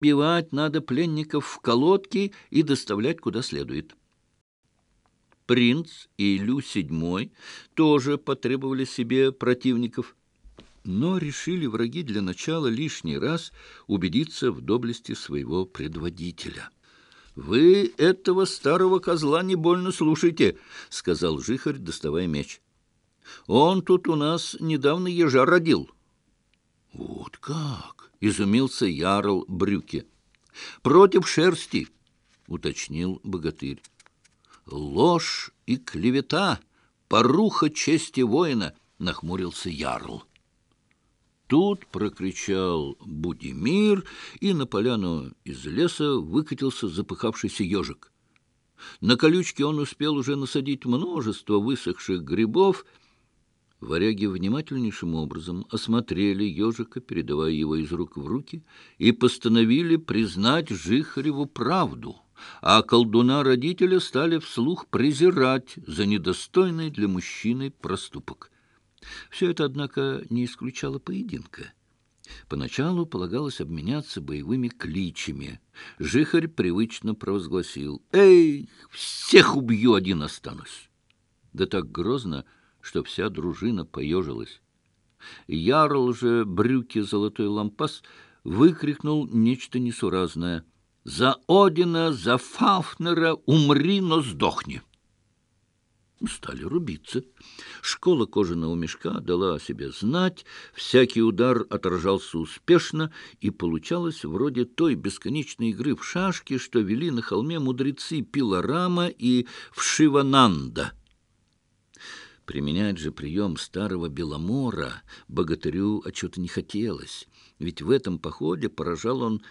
Бивать надо пленников в колодки и доставлять куда следует. Принц и Лю седьмой тоже потребовали себе противников, но решили враги для начала лишний раз убедиться в доблести своего предводителя. «Вы этого старого козла не больно слушайте», — сказал Жихарь, доставая меч. «Он тут у нас недавно ежа родил». «Вот как!» — изумился Ярл Брюки. «Против шерсти!» — уточнил богатырь. «Ложь и клевета! Поруха чести воина!» — нахмурился Ярл. Тут прокричал Будимир, и на поляну из леса выкатился запыхавшийся ежик. На колючке он успел уже насадить множество высохших грибов — Варяги внимательнейшим образом осмотрели ежика, передавая его из рук в руки, и постановили признать Жихареву правду, а колдуна-родителя стали вслух презирать за недостойный для мужчины проступок. Все это, однако, не исключало поединка. Поначалу полагалось обменяться боевыми кличами. Жихарь привычно провозгласил «Эй, всех убью, один останусь!» Да так грозно, чтоб вся дружина поежилась. Ярл же брюки золотой лампас выкрикнул нечто несуразное. «За Одина, за Фафнера, умри, но сдохни!» Стали рубиться. Школа кожаного мешка дала о себе знать, всякий удар отражался успешно, и получалось вроде той бесконечной игры в шашки, что вели на холме мудрецы Пиларама и Вшивананда — Применять же прием старого Беломора богатырю отчего-то не хотелось, ведь в этом походе поражал он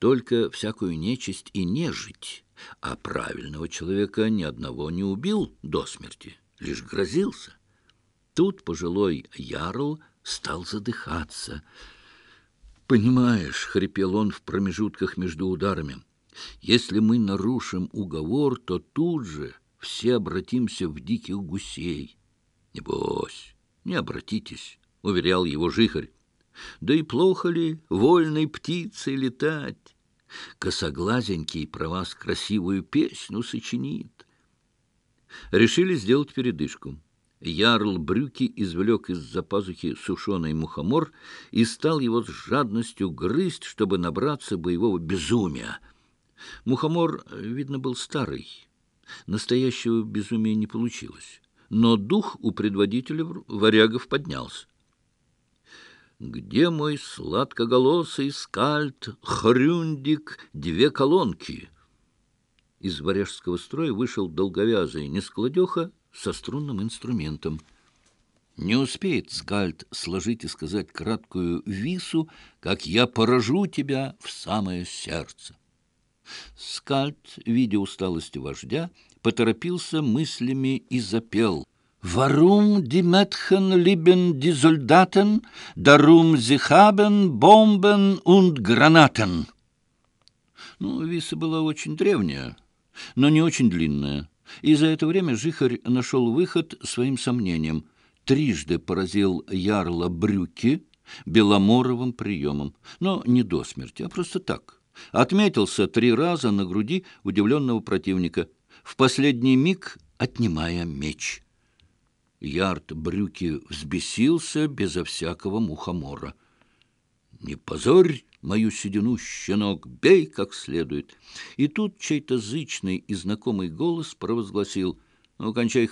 только всякую нечисть и нежить, а правильного человека ни одного не убил до смерти, лишь грозился. Тут пожилой ярл стал задыхаться. «Понимаешь», — хрипел он в промежутках между ударами, — «если мы нарушим уговор, то тут же все обратимся в диких гусей». Небось, не обратитесь, — уверял его жихарь. Да и плохо ли вольной птицей летать? Косоглазенький про вас красивую песню сочинит. Решили сделать передышку. Ярл Брюки извлек из-за пазухи сушеный мухомор и стал его с жадностью грызть, чтобы набраться боевого безумия. Мухомор, видно, был старый. Настоящего безумия не получилось но дух у предводителя варягов поднялся. «Где мой сладкоголосый скальт, хрюндик, две колонки?» Из варяжского строя вышел долговязый нескладеха со струнным инструментом. Не успеет скальт сложить и сказать краткую вису, как я поражу тебя в самое сердце. Скальт, видя усталость вождя, поторопился мыслями и запел. «Варум диметхен либен дизольдатен, дарум зихабен бомбен und гранатен». Ну, виса была очень древняя, но не очень длинная. И за это время Жихарь нашел выход своим сомнениям. Трижды поразил ярла брюки беломоровым приемом, но не до смерти, а просто так. Отметился три раза на груди удивленного противника – в последний миг отнимая меч. Ярд брюки взбесился безо всякого мухомора. «Не позорь!» мою седину, щенок, бей как следует. И тут чей-то зычный и знакомый голос провозгласил, «Ну, кончай